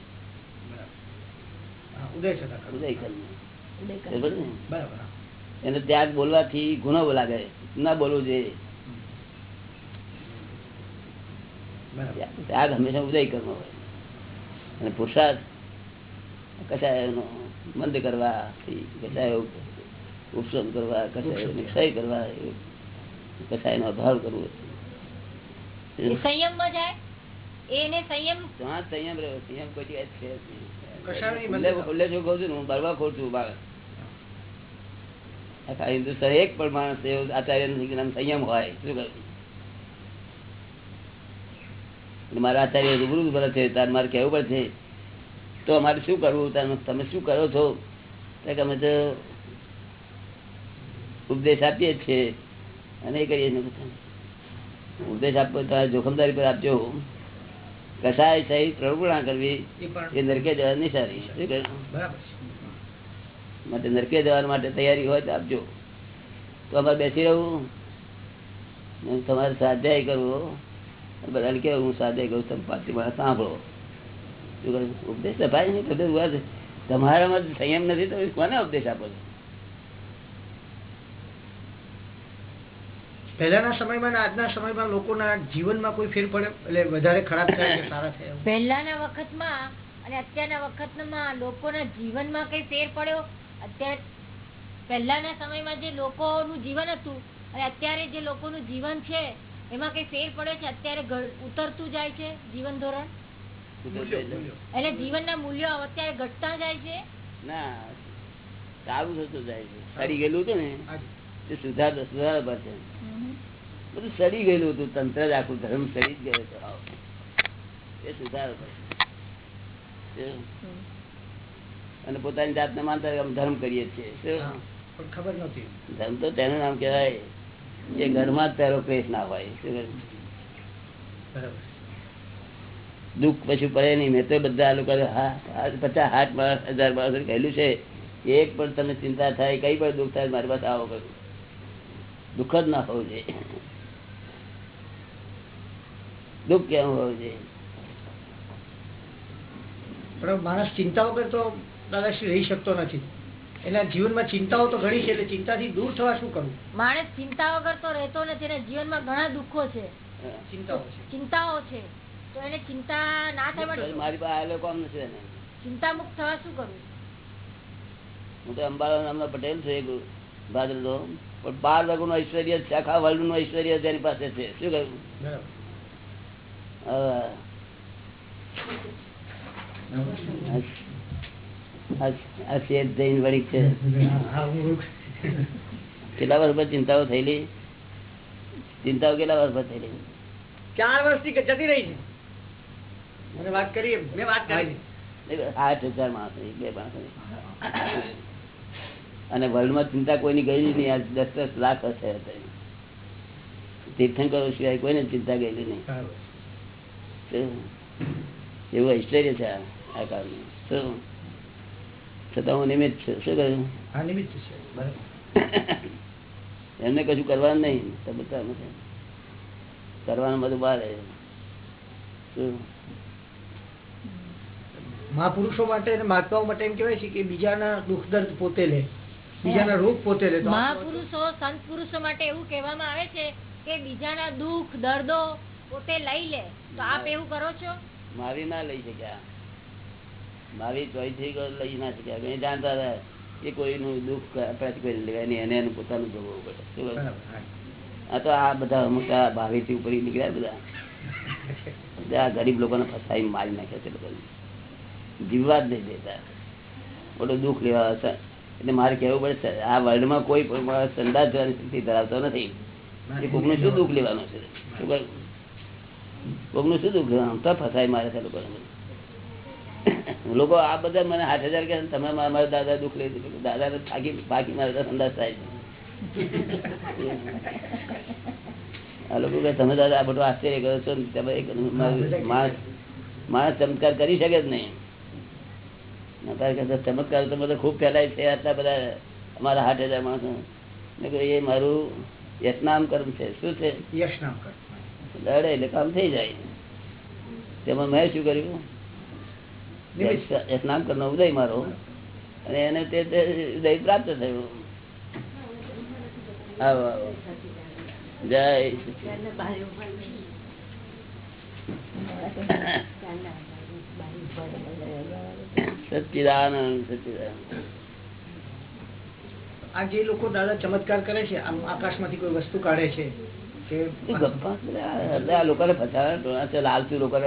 [SPEAKER 7] ઉદય
[SPEAKER 1] ઉદય બરાબર ને?
[SPEAKER 7] બરાબર હા.
[SPEAKER 1] એને ત્યાગ બોલવાથી ગુનો લાગે. ના બોલવું જોઈએ. ત્યાગ- ત્યાગ હંમેશા ઉદય કરનો હોય. અને પુરુષાર્થ કરવા કશાય ઉપસમ કરવા કશાય ક્ષય કરવા એવું કશાયનો અભાવ કરવો
[SPEAKER 8] સંયમમાં જાય? એને
[SPEAKER 1] રહ્યો કોઈ છે ને એક પણ માણસ આચાર્ય હોય. મારા આચાર્ય રૂબરૂ ભલે છે તાર મારે કહેવું પડશે. તો અમારે શું કરવું? તમે શું કરો છો? અમે તો ઉપદેશ આપીએ છીએ. અને એ કરીએ. ઉપદેશ આપવો તો જોખમદારી પર આપજો. કસાય સહિત પ્રવૃણા કરવી
[SPEAKER 7] એ
[SPEAKER 1] નરકે જવા
[SPEAKER 7] સારી.
[SPEAKER 1] માટે નરકે જવા માટે તૈયારી હોય તો આપજો. તો અમારે બેસી રહું તમારે સ્વાધ્યાય કરવો. બધાને કેવું હું સ્વાધ્યાય કરું તમે પાછી મારા સાંભળો. શું કરું ઉપદેશ અપાય નહીં તો બધું તમારામાં સંયમ નથી તો કોને ઉપદેશ આપો છો?
[SPEAKER 7] પહેલાના સમયમાં આજના સમયમાં લોકોના જીવનમાં કોઈ ફેર પડે એટલે વધારે ખરાબ થાય કે સારા થાય
[SPEAKER 8] પહેલાના વખતમાં અને અત્યારના વખતમાં લોકોના જીવનમાં કઈ ફેર પડ્યો? અત્યારે પહેલાના સમયમાં જે લોકોનું જીવન હતું અને અત્યારે જે લોકોનું જીવન છે એમાં કઈ ફેર પડ્યો છે? અત્યારે ઉતરતું જાય છે જીવન ધોરણ. એટલે જીવનના મૂલ્યો અત્યારે ઘટતા જાય છે?
[SPEAKER 1] ના સારું થતું જાય છે. સડી ગયેલું હતું ને સુધાર સુધાર પર છે. બધું સડી ગયેલું હતું. તંત્ર જ આખું ધર્મ સડી જ ગયો હતો. એ સુધારો અને પોતાની જાતને માનતા અમે ધર્મ કરીએ છીએ.
[SPEAKER 7] ખબર નથી
[SPEAKER 1] ધર્મ તો તેનું નામ કહેવાય. કે ઘરમાં જ તારો ક્લેશ ના હોય. શું દુઃખ પછી પડે નહીં. મેં તો બધા આ લોકો પચાસ હાથ માણસ હજાર માણસ કહેલું છે. એક પણ તમને ચિંતા થાય કઈ પણ દુઃખ થાય મારી પાસે આવો કરું. દુઃખ જ ના હોવું જોઈએ. દુઃખ કેવું હોવું જોઈએ?
[SPEAKER 7] માણસ ચિંતા વગર તો દાદાશ્રી રહી શકતો નથી. એના જીવનમાં ચિંતાઓ તો ઘણી છે એટલે ચિંતાથી દૂર થવા શું કરવું?
[SPEAKER 8] માણસ ચિંતા વગર તો રહેતો નથી અને જીવનમાં ઘણા દુઃખો છે.
[SPEAKER 7] ચિંતાઓ છે.
[SPEAKER 8] ચિંતાઓ છે. તો એને ચિંતા ના થાય
[SPEAKER 1] મારી પાસે આ લોકો આમ નથી ને
[SPEAKER 8] ચિંતા મુક્ત થવા શું કરવું
[SPEAKER 1] હું તો અંબાલા નામનો પટેલ છું એક ભાદરનો. પણ બાર વર્ગનું ઐશ્વર્ય શાખા આખા વર્લ્ડનું ઐશ્વર્ય તેની પાસે છે. શું કહ્યું? કેટલા વર્ષ પર ચિંતાઓ થયેલી? ચિંતાઓ કેટલા વર્ષ પર થયેલી?
[SPEAKER 7] ચાર વર્ષથી જતી રહી છે. મને વાત કરી મેં વાત કરી
[SPEAKER 1] આઠ હજાર માણસો બે માણસ. અને વર્લ્ડમાં ચિંતા કોઈની ગયેલી નહીં. આ દસ દસ લાખ હશે. તીર્થંકરો સિવાય કોઈને ચિંતા ગયેલી નહીં? એવું ઐશ્વર્ય છે આ કાળનું શું છતાં હું નિમિત્ત છું. શું કહ્યું?
[SPEAKER 7] હા નિમિત્ત છે. બરાબર.
[SPEAKER 1] એમને કશું કરવાનું નહીં. તો બધા કરવાનું બધું બહાર શું?
[SPEAKER 7] મહાપુરુષો માટે અને મહાત્માઓ માટે એમ કહેવાય છે કે બીજાના દુઃખ દર્દ પોતે લે. બીજાના રોગ પોતે લે. તો
[SPEAKER 8] મહાપુરુષો સંત પુરુષો માટે એવું કહેવામાં આવે છે કે બીજાના દુઃખ દર્દો પોતે લઈ લે તો આપ એવું કરો છો?
[SPEAKER 1] મારી ના લઈ શક્યા મારી ચોઈસ થઈ ગયો લઈ ના શક્યા મેં જાણતા હતા કે કોઈનું દુઃખ આપણાથી કરી લેવાય નહીં અને એનું પોતાનું ભોગવવું પડે. શું. આ તો આ બધા મોટા ભાવિથી ઉપર નીકળ્યા બધા. બધા ગરીબ લોકોને ફસાઈ મારી નાખ્યા છે લોકોને. જીવવા જ નહીં દેતા. મોટું દુઃખ લેવા એટલે મારે કહેવું પડે આ આ વર્લ્ડમાં કોઈ સંદાસ જવાની શક્તિ ધરાવતો નથી. એ શું દુઃખ લેવાનું છે? શું કહ્યું? કોકનું શું દુઃખ? લેવાનું તો મારે છે લોકોને. લોકો આ બધા મને આઠ હજાર કે તમે મારા દાદા દુઃખ લઈ દીધું. દાદા થાકી બાકી મારે સંદાસ થાય છે. આ લોકો કે તમે દાદા આ બધું આશ્ચર્ય કરો છો તમે માણસ ચમત્કાર કરી શકે જ નહીં. ચમત્કાર તો બધા ખૂબ ફેલાય છે. આટલા બધા અમારા આઠ હજાર માણસો. એ મારું યશનામ કર્મ છે. શું છે?
[SPEAKER 7] યશ નામ કર
[SPEAKER 1] લડે એટલે કામ થઈ જાય. તેમાં મેં શું કર્યું? સ્નાન કરનો ઉદય મારો. અને એને તે ઉદય પ્રાપ્ત થયું. આવો આવો. જય સચિદાનંદ સચિદાનંદ.
[SPEAKER 7] આ જે લોકો દાદા ચમત્કાર કરે છે આમ આકાશમાંથી કોઈ વસ્તુ કાઢે છે
[SPEAKER 1] ગપ્પા. લોકોને ફસાવા છે. લાલચુ લોકો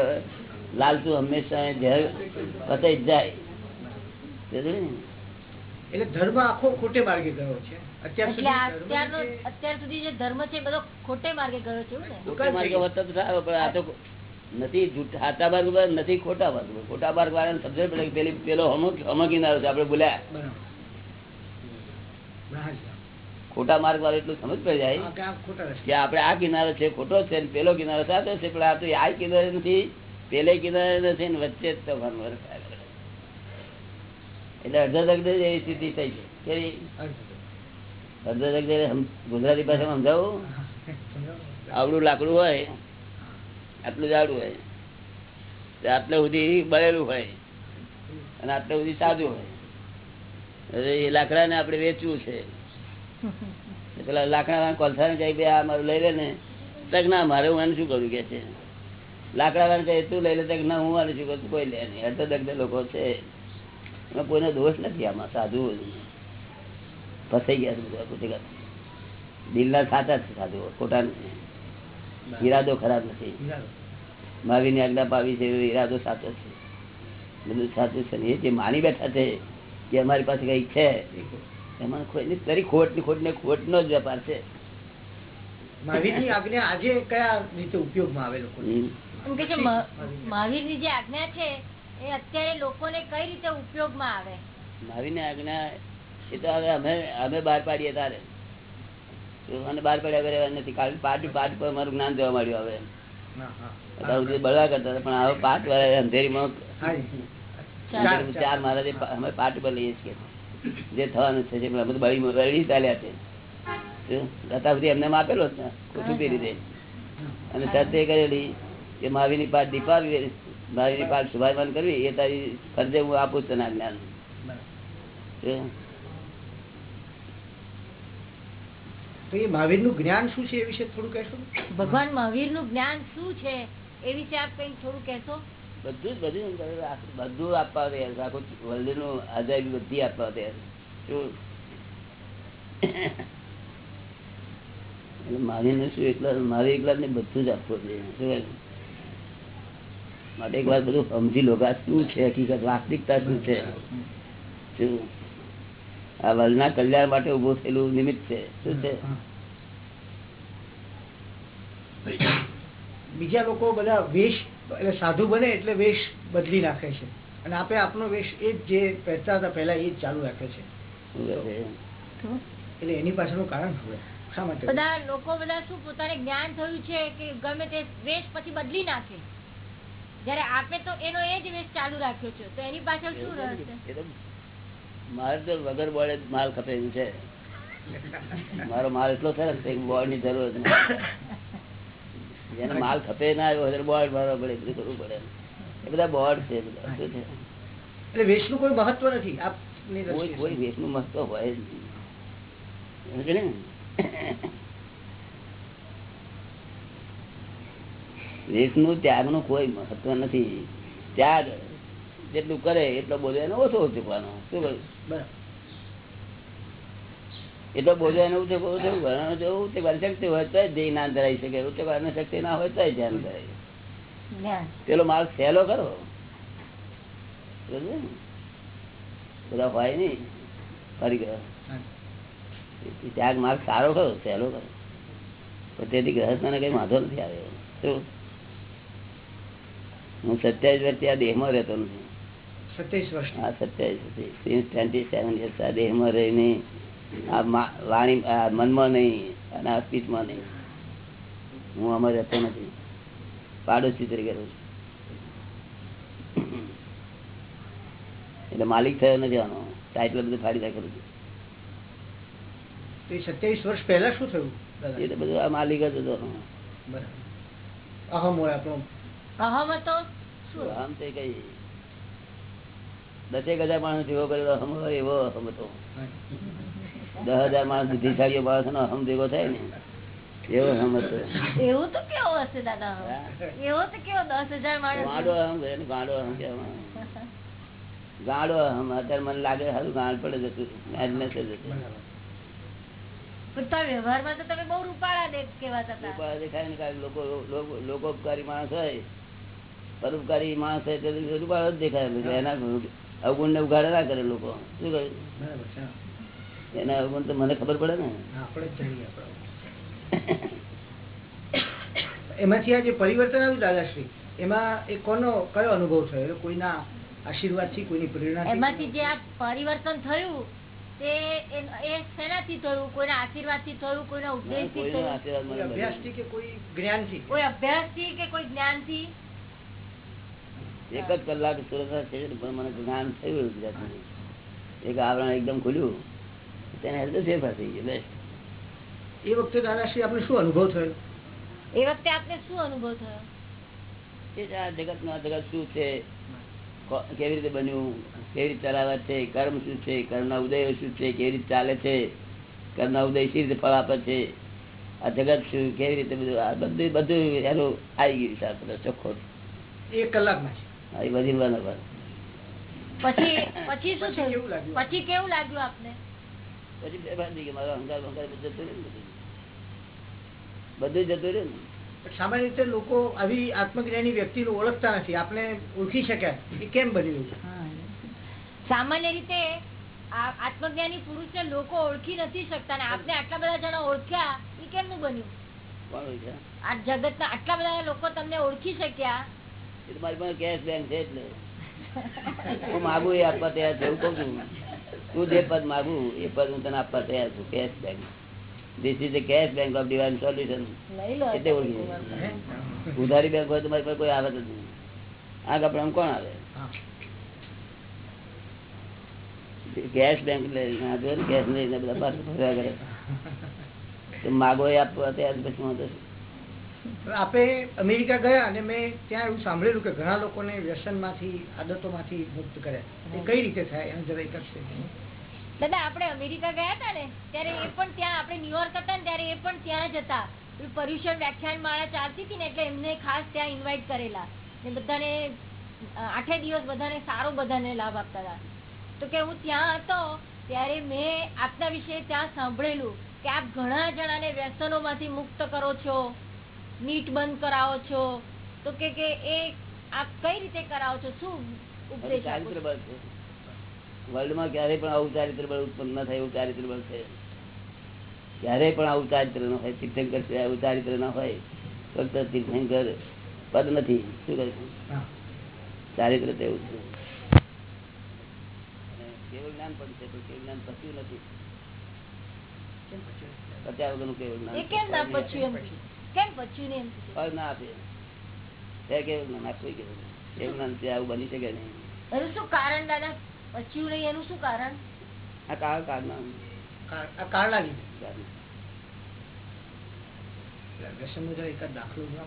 [SPEAKER 1] લાલચુ હંમેશા ઝેર ફસાઈ જાય.
[SPEAKER 7] એટલે ધર્મ આખો ખોટે માર્ગે ગયો છે. અત્યાર
[SPEAKER 8] આ
[SPEAKER 7] સુધી જે-
[SPEAKER 8] અત્યાર સુધી જે ધર્મ છે બધો ખોટે માર્ગે ગયો છે એવું
[SPEAKER 1] માર્ગે વધતો તો સારો પણ આ તો નથી જૂઠ- સાચા માર્ગ નથી ખોટા માર્ગ ખોટા માર્ગ વાળાને સમજણ પડે પેલી પેલો હમો હમો છે. આપણે બોલ્યા. ખોટા માર્ગ વાળો એટલું સમજ પડી જાય
[SPEAKER 7] કે આ ખોટા રસ્તે.
[SPEAKER 1] કે આપણે આ કિનારો છે ખોટો છે પેલો કિનારો સાચો છે પણ આ તો આ કિનારે નથી પેલે કિનારે નથી ને વચ્ચે જ વરસાય એટલે અડધા દગદે એવી સ્થિતિ થઈ છે. કેવી? અડધા દગદે ગુજરાતી ભાષામાં સમજાવું? આવડું લાકડું હોય આટલું જાડું હોય. આટલે સુધી બળેલું હોય અને આટલે સુધી સાદું હોય. એ લાકડાને આપણે વેચવું છે. પેલા લાકડા કોલસા જાય આ મારું લઈ લે ને. તક ના મારે હું એને શું કરું કે છે? લાકડા વાળા કહે તું લઈ લે તક ના હું આને શું કરું? કોઈ લે નહીં. અડધો દગદે લોકો છે. એમાં કોઈનો દોષ નથી આમાં સાધુ ફસાઈ ગયા છે બધા પોતે દિલના સાચા છે સાધુ ખોટા નથી. ઈરાદો ખરાબ નથી. માવીની આજ્ઞા પાવી છે ઈરાદો સાચો છે. બધું સાચું છે ને. એ જે માની બેઠા છે કે અમારી પાસે કઈ છે. એમાં કોઈ તારી ખોટની ખોટ ને ખોટ નો જ વેપાર છે.
[SPEAKER 7] મહાવીરની આજ્ઞા આજે કયા રીતે ઉપયોગમાં આવે લોકો
[SPEAKER 8] એમ કે છે મહાવીર જે આજ્ઞા છે એ અત્યારે લોકોને કઈ રીતે ઉપયોગમાં આવે?
[SPEAKER 1] મારીને આજ્ઞા એ તો હવે અમે અમે બહાર પાડીએ તારે. અને મને બહાર પાડ્યા કરે નથી. કારણ પાટ પાઠ પર મારું જ્ઞાન જોવા મળ્યું હવે.
[SPEAKER 7] હા, હા.
[SPEAKER 1] અત્યાર સુધી બળવા કરતા પણ હવે પાઠ વાળા અંધેરીમાં ચાર ચાર મહારાજે અમે પાઠ પર લઈએ છીએ. જે થવાનું છે જે બધું બળી બળી ચાલ્યા છે? અત્યાર સુધી એમને આપેલો જ ને ખોટું રીતે અને સાથે કરેલી કે મહાવીરની પાઠ દીપાવી મહાવીરની પાઠ શુભાયમાન કરવી એ તારી ફરજે હું આપું છું ના જ્ઞાન?
[SPEAKER 7] તો એ મહાવીરનું જ્ઞાન શું છે એ વિશે થોડું કહેશો?
[SPEAKER 8] ભગવાન મહાવીરનું જ્ઞાન શું છે એ વિશે આપ કઈ થોડું કહેશો?
[SPEAKER 1] બધું બધું બધું આપવા તૈયાર. આખું વલ્લી નું અજાયબી બધી આપવા તૈયાર. શું? એટલે મારીને શું એકલા, મારી એકલા ને બધું જ આપવું જોઈએ. શું માટે એક વાર બધું સમજી લો શું છે? હકીકત, વાસ્તવિકતા શું છે? શું? આ વલના કલ્યાણ માટે ઉભું થયેલું નિમિત્ત છે. શું છે?
[SPEAKER 7] બીજા લોકો બધા વેશ એટલે સાધુ બને એટલે વેશ બદલી નાખે છે. અને આપણે આપનો વેશ એ જ જે પહેરતા હતા પહેલા એ જ ચાલુ રાખે છે? એટલે એની પાછળનું કારણ શું
[SPEAKER 8] બધા લોકો બધા શું પોતાને જ્ઞાન થયું છે કે ગમે તે વેશ પછી બદલી નાખે. જયારે આપે તો એનો એ જ વેશ ચાલુ રાખ્યો છે. તો એની પાછળ શું
[SPEAKER 1] મારે તો વગર બોર્ડે જ માલ ખપે છે. મારો માલ એટલો સરસ છે બોર્ડની જરૂર જ નથી. જેને માલ ખપે ના આવ્યો બોર્ડ ભરવા પડે બધું કરવું પડે. એ બધા બોર્ડ છે બધા. શું છે?
[SPEAKER 7] એટલે વેશનું કોઈ મહત્વ નથી આપ
[SPEAKER 1] કોઈ. કોઈ વેશનું મહત્વ હોય જ નહીં. વેશનું ત્યાગનું કોઈ મહત્વ નથી. ત્યાગ જેટલું કરે એટલો બોલે એને ઓછો ચૂકવાનો શું કહ્યું?
[SPEAKER 7] બરાબર.
[SPEAKER 1] એટલો બોજો એને ઉચક ઉચક ભણવાનું જો ઉચક શક્તિ હોય તો ધ્યેય ના ધરાઈ શકે. ઉચક શક્તિ ના હોય તો ધ્યાન ધરાય પેલો માલ સહેલો કરો બધા હોય નઈ ફરી ગયો. ત્યાગ માર્ગ સારો કરો સહેલો કરો પણ તેથી ગ્રહસ્થને કઈ વાંધો નથી આવ્યો શું? હું સત્યાવીસ વર્ષથી આ દેહમાં રહેતો નથી.
[SPEAKER 7] સત્યાવીસ વર્ષ
[SPEAKER 1] આ સત્યાવીસ સિન્સ ટ્વેન્ટી સેવન યર્સ આ દેહમાં રહીને વાણી મનમાં નહીં અને આ સ્પીચમાં નહીં. હું આમાં રહેતો નથી. પાડોશી તરીકે રહું છું. એટલે માલિક થયો નથી આનો. ટાઈટલ બધું ફાડી નાખેલું છે.
[SPEAKER 7] સત્યાવીસ વર્ષ પહેલા શું થયું?
[SPEAKER 1] એ તો બધું આ માલિક જ હતો.
[SPEAKER 7] અહમ હોય આપણો.
[SPEAKER 8] અહમ હતો? અહમ
[SPEAKER 1] આમ તે કઈ દસેક હજાર માણસ જેવો કરેલો અહમ હોય એવો અહમ હતો. દસ હજાર માણસ બુદ્ધિશાળીઓ માણસ નો અહમ ભેગો થાય ને એવો અહમ હતો.
[SPEAKER 8] એવું તો કેવો હશે દાદા? એવો તો કેવો દસ હજાર માણસ?
[SPEAKER 1] ગાડો અહમ ગાડો અહમ કહેવામાં ગાડો અહમ અત્યારે મને લાગે હાલ ગાળ પડે જતું
[SPEAKER 8] વ્યવહારમાં તો તમે બહુ રૂપાળા દેખ કેવાતા
[SPEAKER 1] દેખાય ને લોકો લોકો- લોકોપકારી માણસ હોય પરોપકારી માણસ હોય તો રૂપાળો જ દેખાય. એના અવગુણ ને ઉઘાડે ના કરે લોકો. શું કહ્યું. એના અવગુણ તો મને ખબર પડે ને.
[SPEAKER 7] આપણે જાણીએ આપણે. એમાંથી આ જે પરિવર્તન આવ્યું દાદાશ્રી એમાં એ કોનો કયો અનુભવ થયો? એટલે કોઈના આશીર્વાદથી કોઈની
[SPEAKER 8] એમાંથી જે આ પરિવર્તન થયું તે એ- એ શેનાથી થયું? કોઈના આશીર્વાદથી થયું? કોઈના ઉપદેશથી થયું?
[SPEAKER 7] અભ્યાસથી કે કોઈ જ્ઞાનથી?
[SPEAKER 8] કોઈ અભ્યાસથી કે કોઈ જ્ઞાનથી.
[SPEAKER 1] એક જ કલાક સુરત મને જ્ઞાન થયું એક આવરણ એકદમ ખુલ્યું. તેને હેલ્થ ફેરફાર થઈ ગયો બેસ્ટ
[SPEAKER 7] એ વખતે દાદાશ્રી આપણે શું અનુભવ થયો?
[SPEAKER 8] એ વખતે આપને શું અનુભવ થયો?
[SPEAKER 1] એ જ આ જગતનું આ જગત શું છે? કેવી રીતે બન્યું? કેવી રીતે ચલાવે છે? કર્મ શું છે? કર્મના ઉદય શું છે? કેવી રીતે ચાલે છે? કર્મના ઉદય સી રીતે ફળ આપે છે? આ જગત શું કેવી રીતે બધું આ બધું બધું એનું આવી ગયું બધો ચોખ્ખો.
[SPEAKER 7] એક કલાકમાં
[SPEAKER 1] આ એ બધી
[SPEAKER 8] પછી પછી શું થયું? પછી કેવું લાગ્યું આપને?
[SPEAKER 1] પછી બે બાંધી ગયો મારો અહંકાર બંકાર જતું રહ્યું બધું. બધું જતું રહ્યું ને.
[SPEAKER 7] સામાન્ય રીતે લોકો આવી આત્મજ્ઞાની વ્યક્તિને ઓળખતા નથી. આપણે ઓળખી શક્યા. એ કેમ બન્યું
[SPEAKER 8] સામાન્ય રીતે આત્મજ્ઞાની પુરુષ ને લોકો ઓળખી નથી શકતા ને આપને આટલા બધા જણા ઓળખ્યા એ કેમનું બન્યું? આ જગત ના આટલા બધા લોકો તમને ઓળખી શક્યા?
[SPEAKER 1] મારી પાસે કેશ બેંક છે એટલે. હું માગું એ આપવા તૈયાર છે એવું કઉ છું તું જે પદ માગું એ પદ હું તને આપવા તૈયાર છું cash bank this is cash bank of divine solution એટલે ઓળખી ઉધારી બેંક હોય તમારી મારી પાસે કોઈ આવે જ નહીં. આ કપડા કોણ આવે? કેશ બેંક લઈને કેશ લઈને બધા પાસે ફર્યા કરે. તો માગો એ આપવા તૈયાર પછી વાંધો
[SPEAKER 7] આપે અમેરિકા ગયા અને મેં ત્યાં એવું સાંભળેલું કે ઘણા લોકોને વ્યસનમાંથી આદતોમાંથી મુક્ત કર્યા. એ કઈ રીતે થાય? એમ જરાય છે.
[SPEAKER 8] દાદા આપણે અમેરિકા ગયા હતા ને ત્યારે એ પણ ત્યાં આપણે ન્યુયોર્ક હતા ને ત્યારે એ પણ ત્યાં જ હતા. પર્યુષણ વ્યાખ્યાન માળા ચાલતી હતી ને એટલે એમને ખાસ ત્યાં ઇન્વાઇટ કરેલા. ને બધાને આઠે દિવસ બધાને સારો બધાને લાભ આપતા હતા. તો કે હું ત્યાં હતો ત્યારે મેં આપના વિશે ત્યાં સાંભળેલું કે આપ ઘણા જણાને વ્યસનોમાંથી મુક્ત કરો છો નીટ બંધ કરાવો છો. તો કે કે એ આપ કઈ રીતે કરાવો છો? શું ઉપદેશ આપો
[SPEAKER 1] ચારિત્ર
[SPEAKER 8] છો?
[SPEAKER 1] બળ છે વર્લ્ડમાં ક્યારેય પણ આવું ચારિત્ર બળ ઉત્પન્ન ન થાય એવું ચારિત્ર બળ છે. ક્યારેય પણ આવું ચારિત્ર ન હોય તીર્થંકર છે આવું ચારિત્ર ન હોય ફક્ત તીર્થંકર પદ નથી. શું કહે ચારિત્ર તેવું છે. અને કેવળ જ્ઞાન પણ છે પણ કેવળ જ્ઞાન પચ્યું નથી. પચ્યા વગરનું જ્ઞાન
[SPEAKER 8] કેમ ના પચ્યું એમ કેમ પચ્યું ને એમ
[SPEAKER 1] ફળ ના આપે. કેવું જ્ઞાન કેવું કેવું જ્ઞાન. આવું બની શકે નહીં.
[SPEAKER 8] એનું શું કારણ દાદા? પચ્યું નહીં એનું શું કારણ?
[SPEAKER 1] આ
[SPEAKER 7] દાખલો આપો.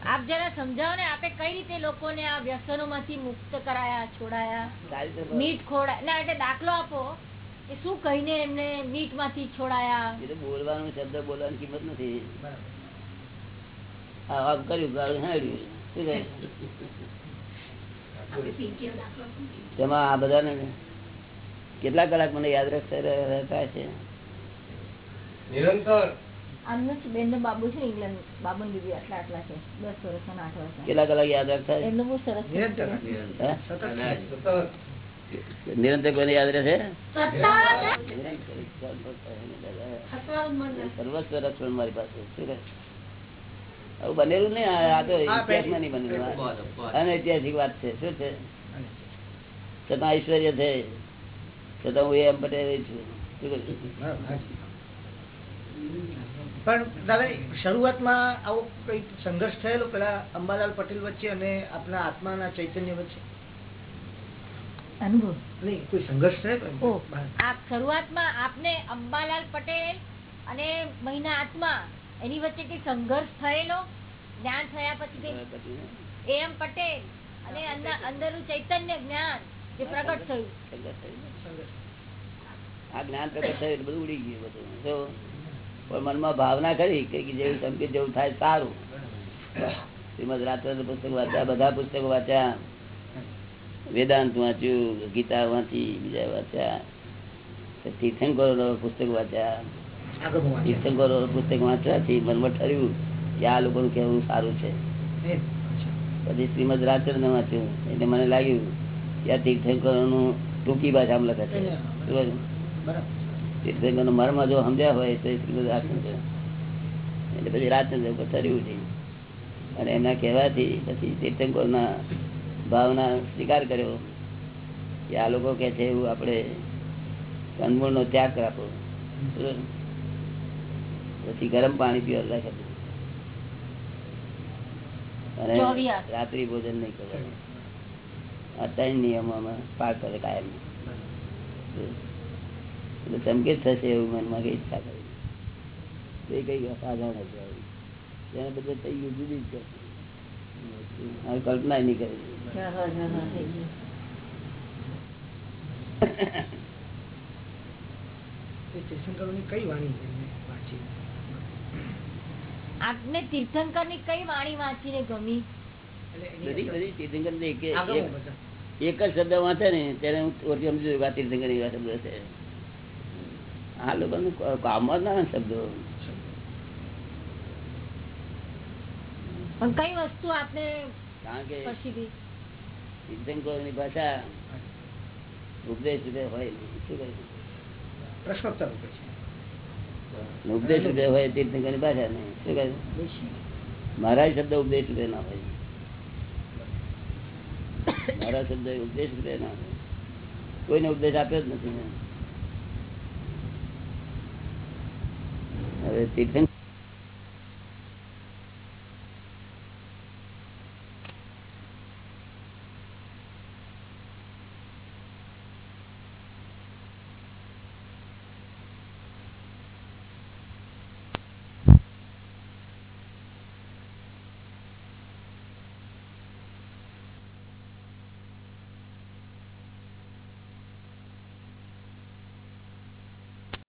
[SPEAKER 8] આપ જરા સમજાવો ને આપે કઈ રીતે લોકોને આ વ્યસનો માંથી મુક્ત કરાયા છોડાયા? મીટ ખોડા ના એટલે દાખલો આપો. કે શું કહીને એમને મીટમાંથી છોડાયા?
[SPEAKER 1] એ તો બોલવાનું શબ્દ બોલવાની કિંમત નથી. આમ કર્યું ગાળું હાડ્યું તેમાં આ બધાને કેટલા કલાક મને યાદ રાખતા છે?
[SPEAKER 8] ને
[SPEAKER 7] નિરંતર.
[SPEAKER 1] નિરંતર. કોઈને યાદ સર્વસ્વ રક્ષણ મારી પાસે શું આવું બનેલું નહીં આ તો ઇતિહાસમાં નહીં બનેલું અનૈતિહાસિક વાત છે શું છે? છતાં ઐશ્વર્ય છે. છતાં હું એમ પટેલ.
[SPEAKER 7] પણ દાદા શરૂઆતમાં આવો કઈ સંઘર્ષ થયેલો પેલા અંબાલાલ પટેલ વચ્ચે અને આપના આત્માના ચૈતન્ય વચ્ચે?
[SPEAKER 8] અનુભવ.
[SPEAKER 7] નહીં કોઈ સંઘર્ષ થયેલો
[SPEAKER 8] ઓ, શરૂઆતમાં આપને અંબાલાલ પટેલ અને મહિના આત્મા એની વચ્ચે કઈ સંઘર્ષ થયેલો જ્ઞાન થયા પછી એ એમ પટેલ અને અંદર- અંદરનું ચૈતન્ય જ્ઞાન જે પ્રગટ થયું.
[SPEAKER 1] આ જ્ઞાન પ્રગટ થયું બધું ઉડી ગયું બધું જો પણ મનમાં ભાવના કરી કે જેવું સંકેત જેવું થાય સારું શ્રીમદ રાત્રે પુસ્તક વાંચ્યા બધા પુસ્તકો વાંચ્યા વેદાંત વાંચ્યું ગીતા વાંચી બીજા વાંચ્યા તીર્થંકરો પુસ્તક વાંચ્યા. તીર્થંકરો પુસ્તક વાંચવાથી મનમાં ઠર્યું કે આ લોકોનું કહેવું સારું છે. પછી શ્રીમદ રાજચંદ્ર વાંચ્યું એટલે મને લાગ્યું આ તીર્થંકરોનું ટૂંકી ભાષામાં લખે છે? તીર્થંકરનો મર્મ જો સમજ્યા હોય તો એટલે પછી રાજચંદ્ર ઉપર ચડ્યું છે અને એમના કહેવાથી પછી તીર્થંકર ભાવના સ્વીકાર કર્યો કે આ લોકો કે છે એવું આપણે કંદમૂળનો ત્યાગ રાખો? પછી ગરમ પાણી પીવા રાખે અને રાત્રિ ભોજન નહીં કરવાનું. આ ત્રણ પાર કરે કાયમ. એટલે સંકેત થશે એવું મનમાં કઈ ઈચ્છા કરી. એ કઈ અસાધારણ હશે. તેને બધે થઈ ગયું જુદી જ હવે કલ્પના નહીં કરી.
[SPEAKER 7] એ તીર્થંકરોની કઈ વાણી વાંચી?
[SPEAKER 8] આપને તીર્થંકરની કઈ વાણી વાંચીને ગમી?
[SPEAKER 1] બધી બધી તીર્થંકર એક જ શબ્દ વાંચે ને ત્યારે હું ઓળખી સમજુ છું તીર્થંકર એવા શબ્દો છે. આ લોકોનું કામ જ ના શબ્દો.
[SPEAKER 8] કઈ વસ્તુ આપને
[SPEAKER 1] કારણ કે
[SPEAKER 8] સ્પર્શી
[SPEAKER 1] ની ભાષા ઉપદેશ રૂપે હોય શું કહે
[SPEAKER 7] પ્રશ્નોત્તર રૂપે છે.
[SPEAKER 1] ઉપદેશ રૂપે હોય તીર્થંકરની ભાષા નહીં શું કહે મારા શબ્દ ઉપદેશ રૂપે ના હોય. મારા શબ્દ ઉપદેશ ના કોઈને ઉપદેશ આપ્યો જ નથી હવે તીર્થંકર